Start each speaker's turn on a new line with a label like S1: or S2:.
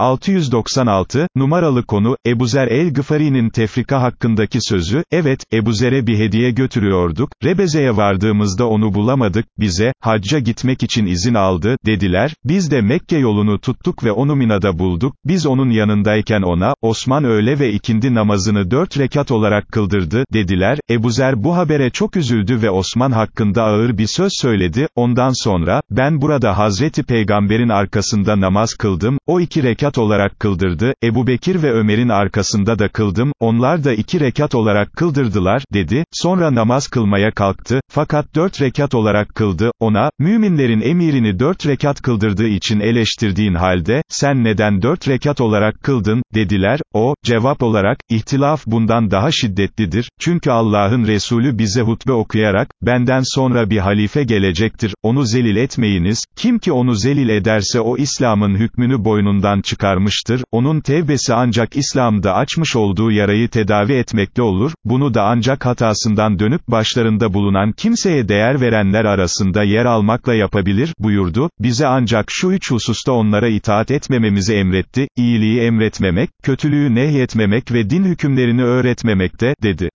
S1: 696, numaralı konu, Ebu Zer el-Gıfari'nin tefrika hakkındaki sözü, evet, Ebu Zer'e bir hediye götürüyorduk, Rebeze'ye vardığımızda onu bulamadık, bize, hacca gitmek için izin aldı, dediler, biz de Mekke yolunu tuttuk ve onu Mina'da bulduk, biz onun yanındayken ona, Osman öğle ve ikindi namazını dört rekat olarak kıldırdı, dediler, Ebu Zer bu habere çok üzüldü ve Osman hakkında ağır bir söz söyledi, ondan sonra, ben burada Hazreti Peygamber'in arkasında namaz kıldım, o iki rekat olarak kıldırdı, Ebu Bekir ve Ömer'in arkasında da kıldım, onlar da iki rekat olarak kıldırdılar, dedi, sonra namaz kılmaya kalktı, fakat dört rekat olarak kıldı, ona, müminlerin emirini dört rekat kıldırdığı için eleştirdiğin halde, sen neden dört rekat olarak kıldın, dediler, o, cevap olarak, ihtilaf bundan daha şiddetlidir, çünkü Allah'ın Resulü bize hutbe okuyarak, benden sonra bir halife gelecektir, onu zelil etmeyiniz, kim ki onu zelil ederse o İslam'ın hükmünü boynundan çıkarmıştır, onun tevbesi ancak İslam'da açmış olduğu yarayı tedavi etmekle olur, bunu da ancak hatasından dönüp başlarında bulunan kimseye değer verenler arasında yer almakla yapabilir, buyurdu, bize ancak şu üç hususta onlara itaat etmememizi emretti, iyiliği emretmemek, kötülüğü nehyetmemek ve din hükümlerini öğretmemekte, dedi.